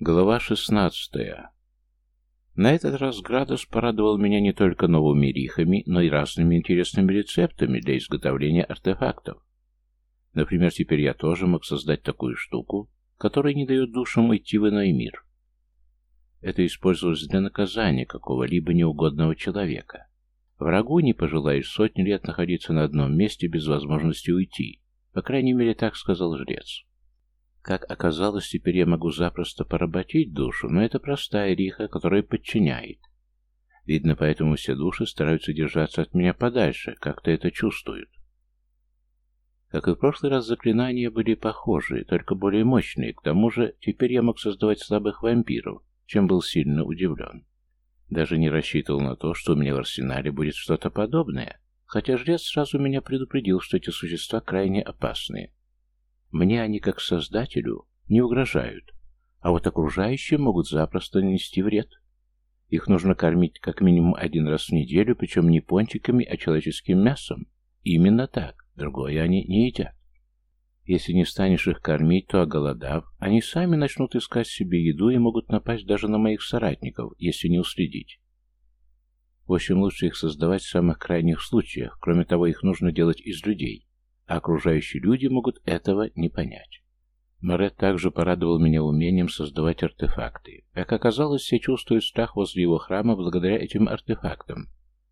Глава шестнадцатая. На этот раз Градус порадовал меня не только новыми рихами, но и разными интересными рецептами для изготовления артефактов. Например, теперь я тоже мог создать такую штуку, которая не дает душам идти в иной мир. Это использовалось для наказания какого-либо неугодного человека. Врагу не пожелаешь сотни лет находиться на одном месте без возможности уйти. По крайней мере, так сказал жрец. Как оказалось, теперь я могу запросто поработить душу, но это простая риха, которая подчиняет. Видно, поэтому все души стараются держаться от меня подальше, как-то это чувствуют. Как и в прошлый раз, заклинания были похожие, только более мощные. К тому же, теперь я мог создавать слабых вампиров, чем был сильно удивлен. Даже не рассчитывал на то, что у меня в арсенале будет что-то подобное, хотя жрец сразу меня предупредил, что эти существа крайне опасные. Мне они, как создателю, не угрожают, а вот окружающие могут запросто нанести вред. Их нужно кормить как минимум один раз в неделю, причем не пончиками, а человеческим мясом. Именно так, другое они не едят. Если не станешь их кормить, то, оголодав, они сами начнут искать себе еду и могут напасть даже на моих соратников, если не уследить. В общем, лучше их создавать в самых крайних случаях. Кроме того, их нужно делать из людей, а окружающие люди могут этого не понять. Морет также порадовал меня умением создавать артефакты. Как оказалось, все чувствуют страх возле его храма благодаря этим артефактам.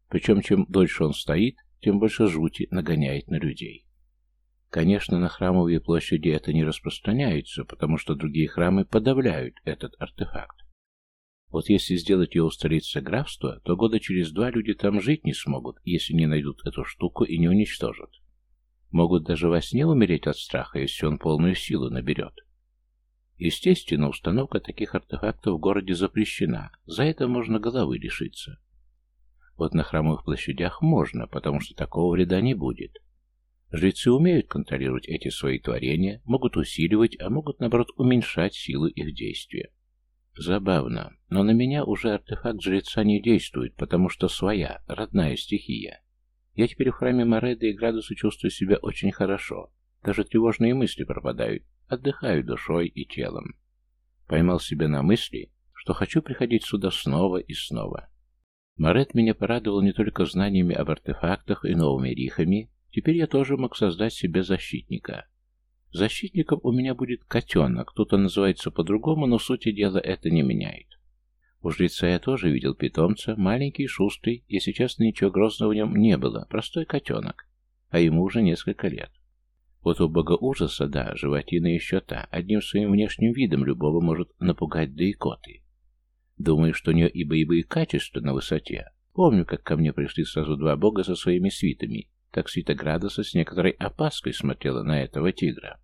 Причем, чем дольше он стоит, тем больше жути нагоняет на людей. Конечно, на храмовые площади это не распространяется, потому что другие храмы подавляют этот артефакт. Вот если сделать его в столице графства, то года через два люди там жить не смогут, если не найдут эту штуку и не уничтожат. Могут даже во сне умереть от страха, если он полную силу наберет. Естественно, установка таких артефактов в городе запрещена, за это можно головы лишиться. Вот на храмовых площадях можно, потому что такого вреда не будет. Жрецы умеют контролировать эти свои творения, могут усиливать, а могут, наоборот, уменьшать силу их действия. Забавно, но на меня уже артефакт жреца не действует, потому что своя, родная стихия. Я теперь в храме Мореды и Градуса чувствую себя очень хорошо. Даже тревожные мысли пропадают, отдыхаю душой и телом. Поймал себя на мысли, что хочу приходить сюда снова и снова. Морет меня порадовал не только знаниями об артефактах и новыми рихами, Теперь я тоже мог создать себе защитника. Защитником у меня будет котенок, кто-то называется по-другому, но сути дела это не меняет. У жреца я тоже видел питомца, маленький, шустрый, и сейчас ничего грозного в нем не было, простой котенок, а ему уже несколько лет. Вот у бога ужаса, да, животина еще та, одним своим внешним видом любого может напугать да коты. Думаю, что у нее и боевые качества на высоте. Помню, как ко мне пришли сразу два бога со своими свитами, так Свита Градуса с некоторой опаской смотрела на этого тигра.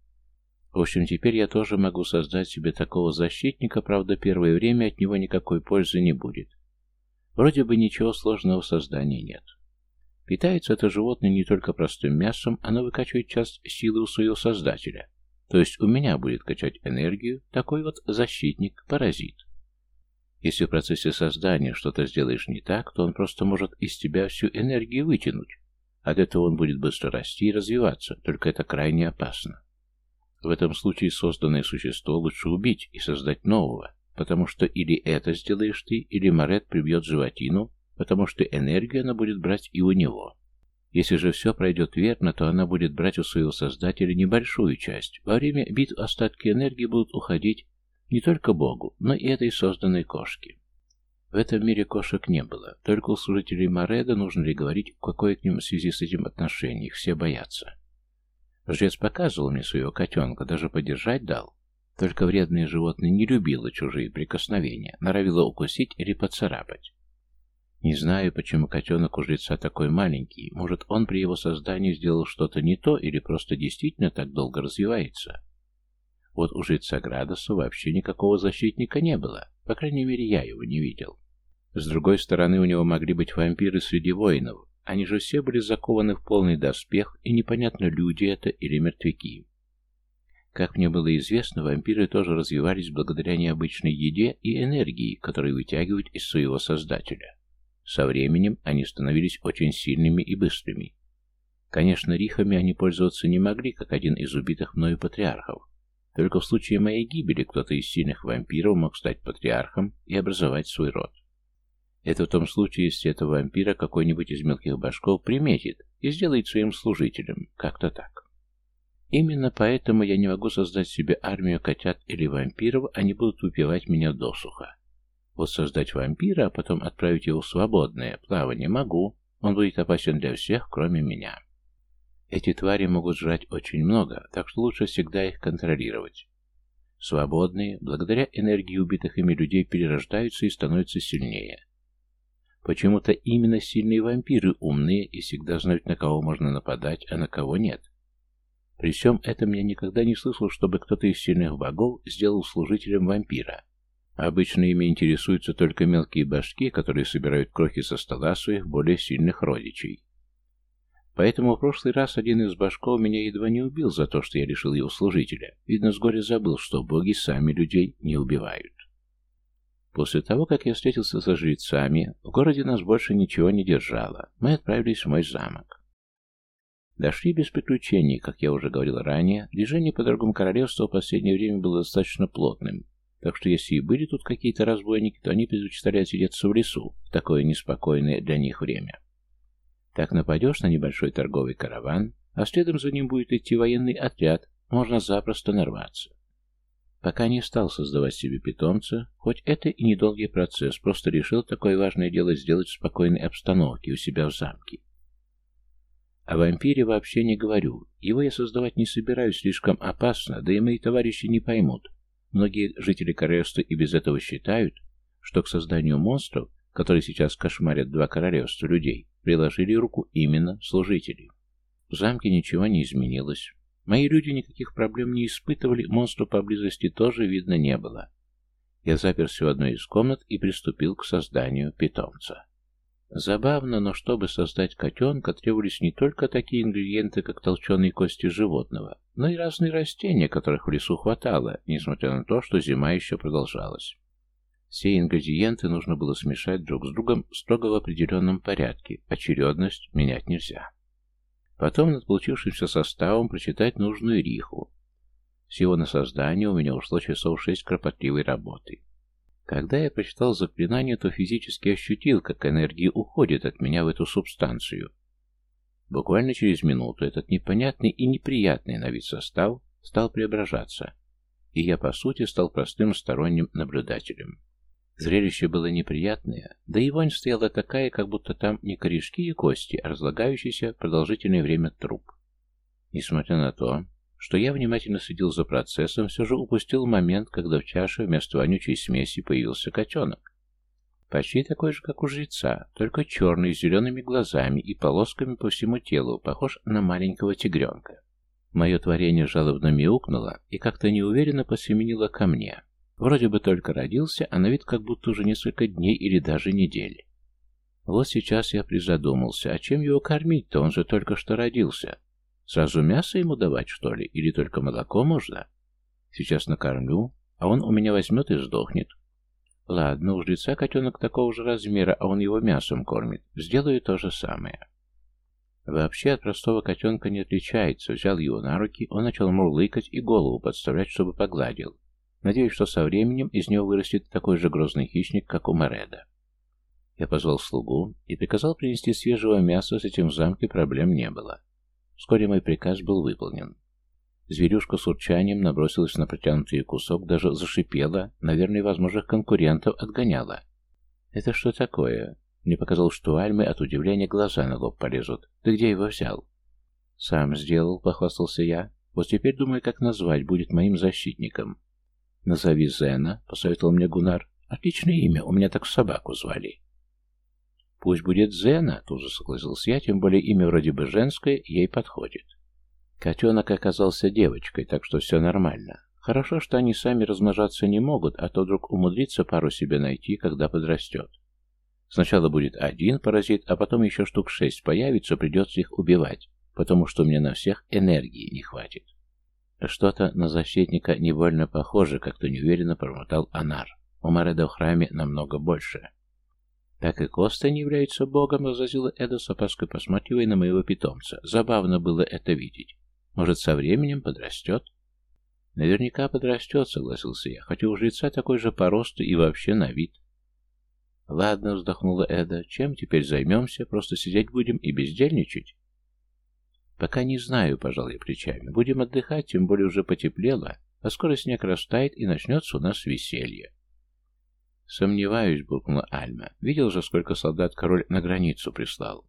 В общем, теперь я тоже могу создать себе такого защитника, правда, первое время от него никакой пользы не будет. Вроде бы ничего сложного в создании нет. Питается это животное не только простым мясом, оно выкачивает часть силы у своего создателя. То есть у меня будет качать энергию такой вот защитник-паразит. Если в процессе создания что-то сделаешь не так, то он просто может из тебя всю энергию вытянуть, от этого он будет быстро расти и развиваться, только это крайне опасно. В этом случае созданное существо лучше убить и создать нового, потому что или это сделаешь ты, или Морет прибьет животину, потому что энергию она будет брать и у него. Если же все пройдет верно, то она будет брать у своего создателя небольшую часть. Во время битв остатки энергии будут уходить не только Богу, но и этой созданной кошке. В этом мире кошек не было, только у служителей Мореда нужно ли говорить, в какой к ним в связи с этим отношение, их все боятся. Жрец показывал мне своего котенка, даже подержать дал. Только вредное животное не любило чужие прикосновения, норовило укусить или поцарапать. Не знаю, почему котенок у жреца такой маленький. Может, он при его создании сделал что-то не то или просто действительно так долго развивается. Вот у жреца Градоса вообще никакого защитника не было. По крайней мере, я его не видел. С другой стороны, у него могли быть вампиры среди воинов. Они же все были закованы в полный доспех, и непонятно, люди это или мертвяки. Как мне было известно, вампиры тоже развивались благодаря необычной еде и энергии, которые вытягивают из своего создателя. Со временем они становились очень сильными и быстрыми. Конечно, рихами они пользоваться не могли, как один из убитых мною патриархов, Только в случае моей гибели кто-то из сильных вампиров мог стать патриархом и образовать свой род. Это в том случае, если этого вампира какой-нибудь из мелких башков приметит и сделает своим служителем, как-то так. Именно поэтому я не могу создать себе армию котят или вампиров, они будут убивать меня досуха. Вот создать вампира, а потом отправить его в свободное плавание могу, он будет опасен для всех, кроме меня. Эти твари могут жрать очень много, так что лучше всегда их контролировать. Свободные, благодаря энергии убитых ими людей, перерождаются и становятся сильнее. Почему-то именно сильные вампиры умные и всегда знают, на кого можно нападать, а на кого нет. При всем этом я никогда не слышал, чтобы кто-то из сильных богов сделал служителем вампира. Обычно ими интересуются только мелкие башки, которые собирают крохи со стола своих более сильных родичей. Поэтому в прошлый раз один из башков меня едва не убил за то, что я лишил его служителя. Видно, с горя забыл, что боги сами людей не убивают. После того, как я встретился со жрецами, в городе нас больше ничего не держало. Мы отправились в мой замок. Дошли без приключений, как я уже говорил ранее, движение по дорогам королевства в последнее время было достаточно плотным, так что если и были тут какие-то разбойники, то они предпочитали отсидеться в лесу в такое неспокойное для них время. Так нападешь на небольшой торговый караван, а следом за ним будет идти военный отряд, можно запросто нарваться. Пока не стал создавать себе питомца, хоть это и недолгий процесс, просто решил такое важное дело сделать в спокойной обстановке у себя в замке. О вампире вообще не говорю. Его я создавать не собираюсь, слишком опасно, да и мои товарищи не поймут. Многие жители королевства и без этого считают, что к созданию монстров, которые сейчас кошмарят два королевства людей, приложили руку именно служители. В замке ничего не изменилось. Мои люди никаких проблем не испытывали, монстров поблизости тоже видно не было. Я заперся в одной из комнат и приступил к созданию питомца. Забавно, но чтобы создать котенка, требовались не только такие ингредиенты, как толченые кости животного, но и разные растения, которых в лесу хватало, несмотря на то, что зима еще продолжалась. Все ингредиенты нужно было смешать друг с другом строго в определенном порядке, очередность менять нельзя. Потом над получившимся составом прочитать нужную риху. Всего на создание у меня ушло часов шесть кропотливой работы. Когда я прочитал заклинание, то физически ощутил, как энергия уходит от меня в эту субстанцию. Буквально через минуту этот непонятный и неприятный на вид состав стал преображаться, и я, по сути, стал простым сторонним наблюдателем. Зрелище было неприятное, да и вонь стояла такая, как будто там не корешки и кости, а разлагающийся продолжительное время труп. Несмотря на то, что я внимательно следил за процессом, все же упустил момент, когда в чаше вместо вонючей смеси появился котенок. Почти такой же, как у жреца, только черный, с зелеными глазами и полосками по всему телу, похож на маленького тигренка. Мое творение жалобно мяукнуло и как-то неуверенно посеменило ко мне. Вроде бы только родился, а на вид как будто уже несколько дней или даже недели. Вот сейчас я призадумался, а чем его кормить-то, он же только что родился. Сразу мясо ему давать, что ли, или только молоко можно? Сейчас накормлю, а он у меня возьмет и сдохнет. Ладно, у жреца котенок такого же размера, а он его мясом кормит. Сделаю то же самое. Вообще от простого котенка не отличается. Взял его на руки, он начал мурлыкать и голову подставлять, чтобы погладил. Надеюсь, что со временем из него вырастет такой же грозный хищник, как у Мореда. Я позвал слугу и приказал принести свежего мяса, с этим в замке проблем не было. Вскоре мой приказ был выполнен. Зверюшка с урчанием набросилась на протянутый кусок, даже зашипела, наверное, возможных конкурентов отгоняла. «Это что такое?» Мне показалось, что Альмы от удивления глаза на лоб полезут. «Ты где его взял?» «Сам сделал», — похвастался я. «Вот теперь думаю, как назвать будет моим защитником». «Назови Зена», — посоветовал мне Гунар. «Отличное имя, у меня так собаку звали». «Пусть будет Зена», — тут же согласился я, тем более имя вроде бы женское, ей подходит. Котенок оказался девочкой, так что все нормально. Хорошо, что они сами размножаться не могут, а то вдруг умудрится пару себе найти, когда подрастет. Сначала будет один паразит, а потом еще штук шесть появится, придется их убивать, потому что меня на всех энергии не хватит. Что-то на защитника невольно похоже, как-то неуверенно промотал Анар. У Мареда в храме намного больше. Так и Коста не является богом, возразила Эда с опаской, посматривая на моего питомца. Забавно было это видеть. Может, со временем подрастет? Наверняка подрастет, согласился я, хотя у жреца такой же по росту и вообще на вид. Ладно, вздохнула Эда, чем теперь займемся? Просто сидеть будем и бездельничать? Пока не знаю, пожал я плечами. Будем отдыхать, тем более уже потеплело, а скоро снег растает и начнется у нас веселье. Сомневаюсь, буркнула Альма. Видел же, сколько солдат король на границу прислал.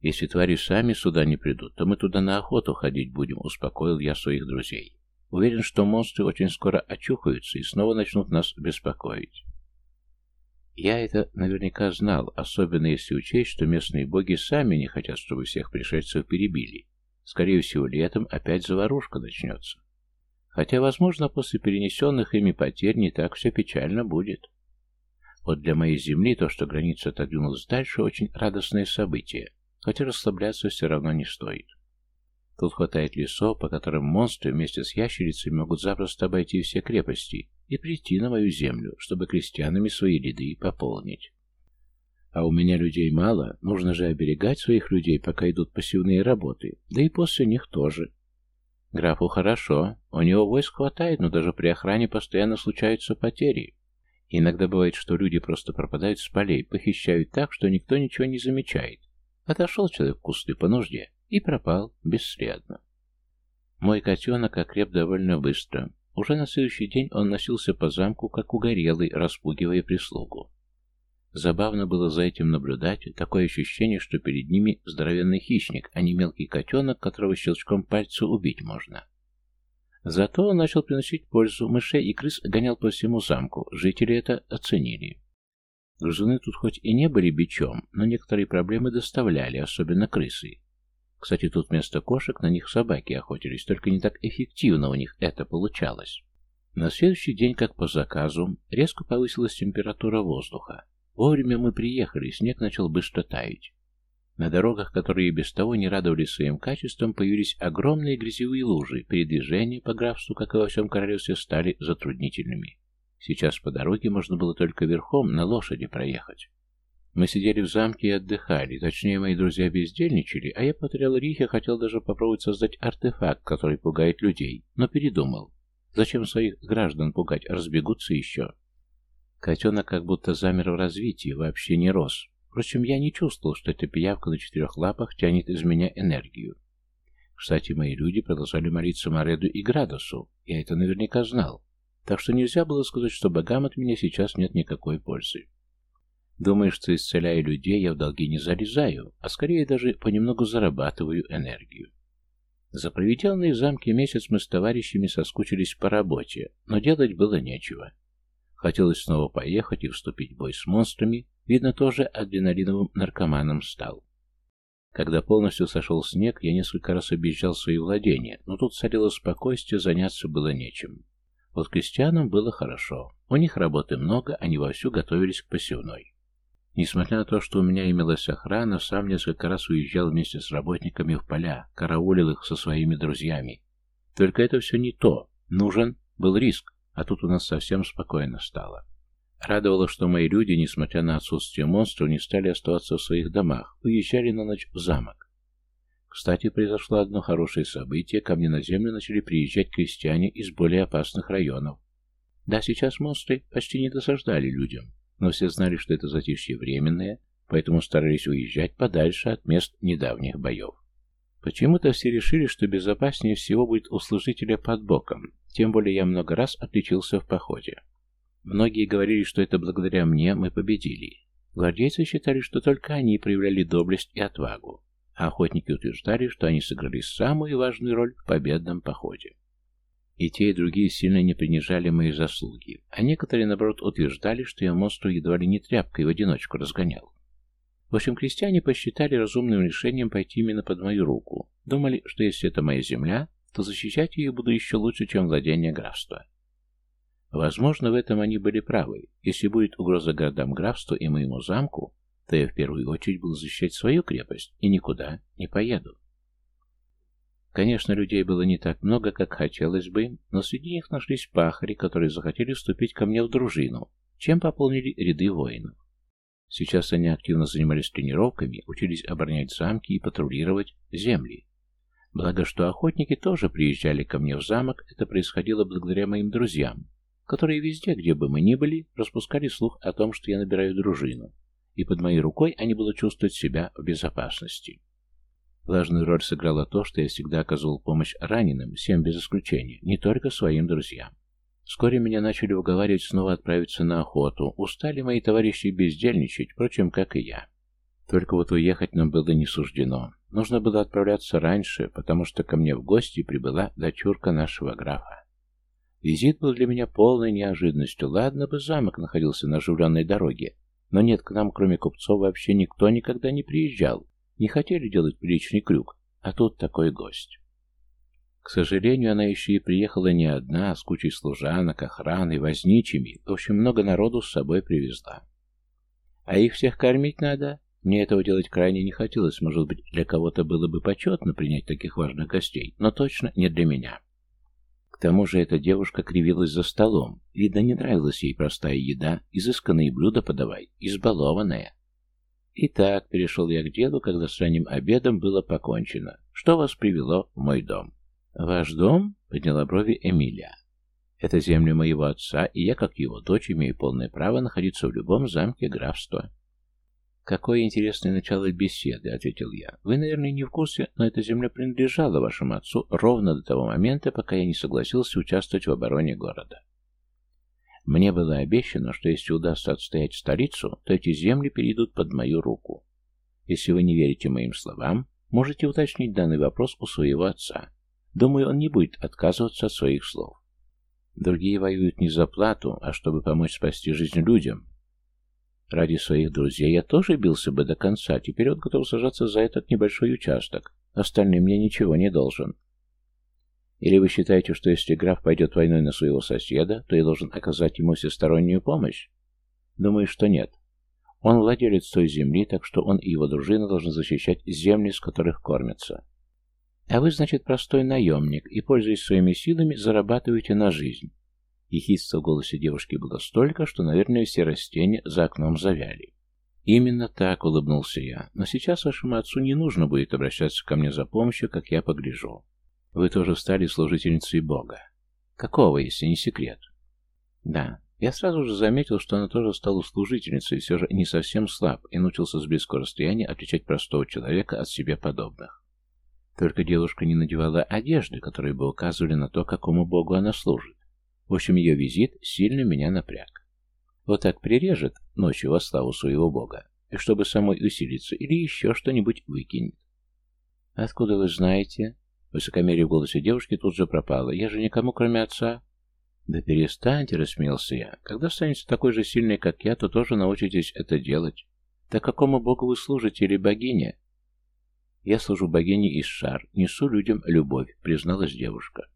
Если твари сами сюда не придут, то мы туда на охоту ходить будем, успокоил я своих друзей. Уверен, что монстры очень скоро очухаются и снова начнут нас беспокоить. Я это наверняка знал, особенно если учесть, что местные боги сами не хотят, чтобы всех пришельцев перебили. Скорее всего, летом опять заварушка начнется. Хотя, возможно, после перенесенных ими потерь не так все печально будет. Вот для моей земли то, что граница отодвинулась дальше, очень радостное событие, хотя расслабляться все равно не стоит. Тут хватает лесов, по которым монстры вместе с ящерицами могут запросто обойти все крепости и прийти на мою землю, чтобы крестьянами свои ряды пополнить. А у меня людей мало, нужно же оберегать своих людей, пока идут пассивные работы, да и после них тоже. Графу хорошо, у него войск хватает, но даже при охране постоянно случаются потери. Иногда бывает, что люди просто пропадают с полей, похищают так, что никто ничего не замечает. Отошел человек в кусты по нужде и пропал бесследно. Мой котенок окреп довольно быстро. Уже на следующий день он носился по замку, как угорелый, распугивая прислугу. Забавно было за этим наблюдать, такое ощущение, что перед ними здоровенный хищник, а не мелкий котенок, которого щелчком пальца убить можно. Зато он начал приносить пользу, мышей и крыс гонял по всему замку, жители это оценили. Грызуны тут хоть и не были бичом, но некоторые проблемы доставляли, особенно крысы. Кстати, тут вместо кошек на них собаки охотились, только не так эффективно у них это получалось. На следующий день, как по заказу, резко повысилась температура воздуха. Вовремя мы приехали, снег начал быстро таять. На дорогах, которые без того не радовали своим качеством, появились огромные грязевые лужи, передвижения по графству, как и во всем королевстве, стали затруднительными. Сейчас по дороге можно было только верхом на лошади проехать. Мы сидели в замке и отдыхали, точнее, мои друзья бездельничали, а я потерял Рихе, хотел даже попробовать создать артефакт, который пугает людей, но передумал. Зачем своих граждан пугать, разбегутся еще. Котенок как будто замер в развитии, вообще не рос. Впрочем, я не чувствовал, что эта пиявка на четырех лапах тянет из меня энергию. Кстати, мои люди продолжали молиться Мореду и Градусу, я это наверняка знал. Так что нельзя было сказать, что богам от меня сейчас нет никакой пользы. Думаю, что исцеляя людей, я в долги не залезаю, а скорее даже понемногу зарабатываю энергию. За проведенный в замке месяц мы с товарищами соскучились по работе, но делать было нечего. Хотелось снова поехать и вступить в бой с монстрами, видно, тоже адреналиновым наркоманом стал. Когда полностью сошел снег, я несколько раз объезжал свои владения, но тут царило спокойствие, заняться было нечем. Вот крестьянам было хорошо. У них работы много, они вовсю готовились к посевной. Несмотря на то, что у меня имелась охрана, сам несколько раз уезжал вместе с работниками в поля, караулил их со своими друзьями. Только это все не то. Нужен был риск, а тут у нас совсем спокойно стало. Радовало, что мои люди, несмотря на отсутствие монстров, не стали оставаться в своих домах, уезжали на ночь в замок. Кстати, произошло одно хорошее событие, ко мне на землю начали приезжать крестьяне из более опасных районов. Да, сейчас монстры почти не досаждали людям, но все знали, что это затишье временное, поэтому старались уезжать подальше от мест недавних боев. Почему-то все решили, что безопаснее всего будет у служителя под боком, тем более я много раз отличился в походе. Многие говорили, что это благодаря мне мы победили. Гвардейцы считали, что только они проявляли доблесть и отвагу, а охотники утверждали, что они сыграли самую важную роль в победном походе. И те, и другие сильно не принижали мои заслуги, а некоторые, наоборот, утверждали, что я монстру едва ли не тряпкой в одиночку разгонял. В общем, крестьяне посчитали разумным решением пойти именно под мою руку. Думали, что если это моя земля, то защищать ее буду еще лучше, чем владение графства. Возможно, в этом они были правы. Если будет угроза городам графства и моему замку, то я в первую очередь буду защищать свою крепость и никуда не поеду. Конечно, людей было не так много, как хотелось бы, но среди них нашлись пахари, которые захотели вступить ко мне в дружину, чем пополнили ряды воинов. Сейчас они активно занимались тренировками, учились оборонять замки и патрулировать земли. Благо, что охотники тоже приезжали ко мне в замок, это происходило благодаря моим друзьям, которые везде, где бы мы ни были, распускали слух о том, что я набираю дружину, и под моей рукой они будут чувствовать себя в безопасности. Важную роль сыграло то, что я всегда оказывал помощь раненым, всем без исключения, не только своим друзьям. Вскоре меня начали уговаривать снова отправиться на охоту. Устали мои товарищи бездельничать, впрочем, как и я. Только вот уехать нам было не суждено. Нужно было отправляться раньше, потому что ко мне в гости прибыла дочурка нашего графа. Визит был для меня полной неожиданностью. Ладно бы замок находился на оживленной дороге, но нет, к нам, кроме купцов, вообще никто никогда не приезжал. Не хотели делать приличный крюк, а тут такой гость. К сожалению, она еще и приехала не одна, а с кучей служанок, охраны, возничими. В общем, много народу с собой привезла. А их всех кормить надо? Мне этого делать крайне не хотелось. Может быть, для кого-то было бы почетно принять таких важных гостей, но точно не для меня. К тому же эта девушка кривилась за столом. Видно, не нравилась ей простая еда, изысканные блюда подавай, избалованная. Итак, перешел я к делу, когда с ранним обедом было покончено. Что вас привело в мой дом? «Ваш дом?» — подняла брови Эмилия. «Это земли моего отца, и я, как его дочь, имею полное право находиться в любом замке графства». «Какое интересное начало беседы», — ответил я. «Вы, наверное, не в курсе, но эта земля принадлежала вашему отцу ровно до того момента, пока я не согласился участвовать в обороне города. Мне было обещано, что если удастся отстоять столицу, то эти земли перейдут под мою руку. Если вы не верите моим словам, можете уточнить данный вопрос у своего отца. Думаю, он не будет отказываться от своих слов. Другие воюют не за плату, а чтобы помочь спасти жизнь людям. Ради своих друзей я тоже бился бы до конца, теперь он готов сажаться за этот небольшой участок. Остальным мне ничего не должен. Или вы считаете, что если граф пойдет войной на своего соседа, то я должен оказать ему всестороннюю помощь? Думаю, что нет. Он владелец той земли, так что он и его дружина должны защищать земли, с которых кормятся. А вы, значит, простой наемник и, пользуясь своими силами, зарабатываете на жизнь. Ехидства в голосе девушки было столько, что, наверное, все растения за окном завяли. Именно так улыбнулся я. Но сейчас вашему отцу не нужно будет обращаться ко мне за помощью, как я погляжу. Вы тоже стали служительницей Бога. Какого, если не секрет? Да, я сразу же заметил, что она тоже стала служительницей, все же не совсем слаб, и научился с близкого расстояния отличать простого человека от себе подобных. Только девушка не надевала одежды, которые бы указывали на то, какому богу она служит. В общем, ее визит сильно меня напряг. Вот так прирежет ночью во славу своего бога, и чтобы самой усилиться, или еще что-нибудь выкинет. «Откуда вы знаете?» Высокомерие в голосе девушки тут же пропало. «Я же никому, кроме отца...» «Да перестаньте», — рассмеялся я. «Когда станете такой же сильной, как я, то тоже научитесь это делать. Так какому богу вы служите или богине?» «Я служу богине Ишшар, несу людям любовь», — призналась девушка.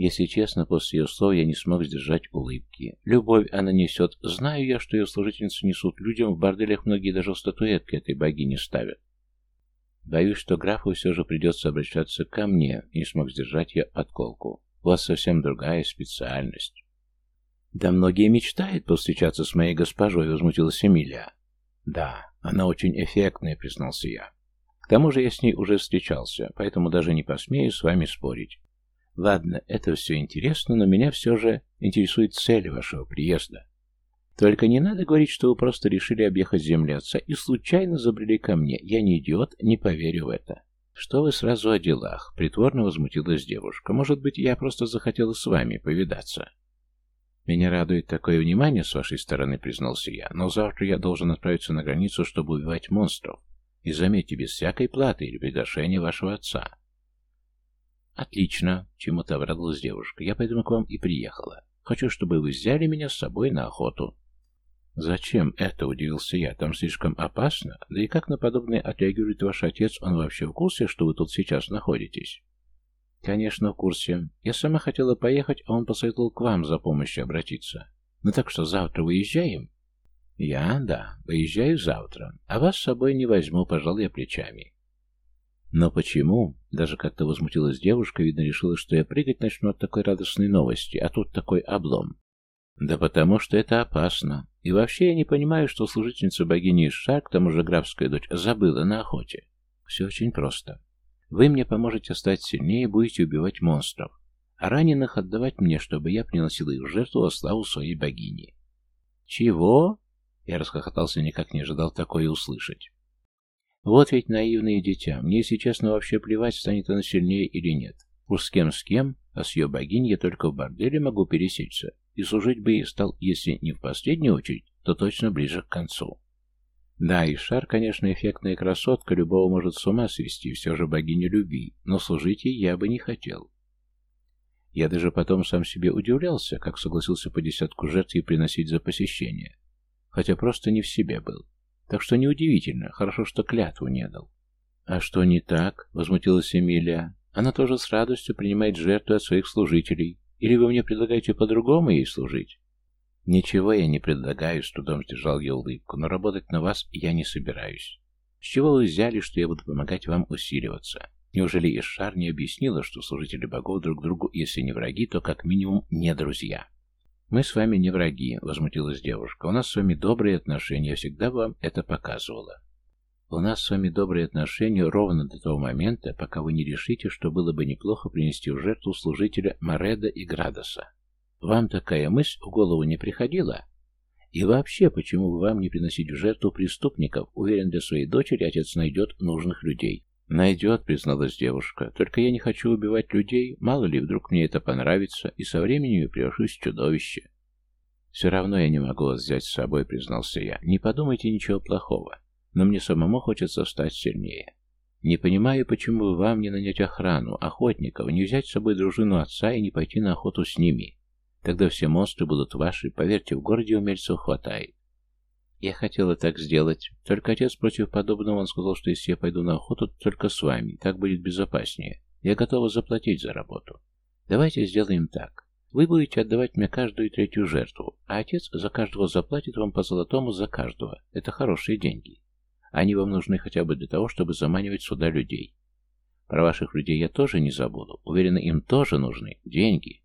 Если честно, после ее слов я не смог сдержать улыбки. Любовь она несет. Знаю я, что ее служительницы несут людям, в борделях многие даже статуэтки этой богини ставят. Боюсь, что графу все же придется обращаться ко мне, не смог сдержать я подколку. У вас совсем другая специальность. Да многие мечтают повстречаться с моей госпожой, возмутилась Эмилия. Да, она очень эффектная, признался я. К тому же я с ней уже встречался, поэтому даже не посмею с вами спорить. Ладно, это все интересно, но меня все же интересует цель вашего приезда. Только не надо говорить, что вы просто решили объехать земли отца и случайно забрели ко мне. Я не идиот, не поверю в это. Что вы сразу о делах? Притворно возмутилась девушка. Может быть, я просто захотела с вами повидаться. Меня радует такое внимание с вашей стороны, признался я, но завтра я должен отправиться на границу, чтобы убивать монстров. И заметьте, без всякой платы или приглашения вашего отца. Отлично, чему-то обрадовалась девушка. Я поэтому к вам и приехала. Хочу, чтобы вы взяли меня с собой на охоту. Зачем это, удивился я. Там слишком опасно. Да и как на подобное отреагирует ваш отец? Он вообще в курсе, что вы тут сейчас находитесь? Конечно, в курсе. Я сама хотела поехать, а он посоветовал к вам за помощью обратиться. Ну так что, завтра выезжаем? «Я? Да. Выезжаю завтра. А вас с собой не возьму, пожал я плечами». «Но почему?» Даже как-то возмутилась девушка, видно, решила, что я прыгать начну от такой радостной новости, а тут такой облом. «Да потому что это опасно. И вообще я не понимаю, что служительница богини Ишар, к тому же графская дочь, забыла на охоте. Все очень просто. Вы мне поможете стать сильнее, будете убивать монстров, а раненых отдавать мне, чтобы я приносил их в жертву во славу своей богини. Чего? Я расхохотался, никак не ожидал такое услышать. Вот ведь наивные дитя. Мне, если честно, вообще плевать, станет она сильнее или нет. Уж с кем с кем, а с ее богиней я только в борделе могу пересечься. И служить бы ей стал, если не в последнюю очередь, то точно ближе к концу. Да, и Шар, конечно, эффектная красотка, любого может с ума свести, все же богиня любви, но служить ей я бы не хотел. Я даже потом сам себе удивлялся, как согласился по десятку жертв и приносить за посещение. Хотя просто не в себе был. Так что неудивительно, хорошо, что клятву не дал. «А что не так?» — возмутилась Эмилия. «Она тоже с радостью принимает жертву от своих служителей. Или вы мне предлагаете по-другому ей служить?» «Ничего я не предлагаю», — с трудом сдержал я улыбку, «но работать на вас я не собираюсь. С чего вы взяли, что я буду помогать вам усиливаться? Неужели Ишар не объяснила, что служители богов друг другу, если не враги, то как минимум не друзья?» «Мы с вами не враги», — возмутилась девушка. «У нас с вами добрые отношения, я всегда вам это показывала». «У нас с вами добрые отношения ровно до того момента, пока вы не решите, что было бы неплохо принести в жертву служителя Мореда и Градоса. Вам такая мысль в голову не приходила? И вообще, почему бы вам не приносить в жертву преступников? Уверен, для своей дочери отец найдет нужных людей. «Найдет», — призналась девушка. «Только я не хочу убивать людей. Мало ли, вдруг мне это понравится, и со временем я превращусь в чудовище». «Все равно я не могу вас взять с собой», — признался я. «Не подумайте ничего плохого, но мне самому хочется стать сильнее. Не понимаю, почему вам не нанять охрану, охотников, не взять с собой дружину отца и не пойти на охоту с ними. Тогда все монстры будут ваши, поверьте, в городе умельцев хватает. Я хотела так сделать. Только отец против подобного, он сказал, что если я пойду на охоту, то только с вами. Так будет безопаснее. Я готова заплатить за работу. Давайте сделаем так. Вы будете отдавать мне каждую третью жертву, а отец за каждого заплатит вам по золотому за каждого. Это хорошие деньги. Они вам нужны хотя бы для того, чтобы заманивать сюда людей. Про ваших людей я тоже не забуду. Уверена, им тоже нужны деньги.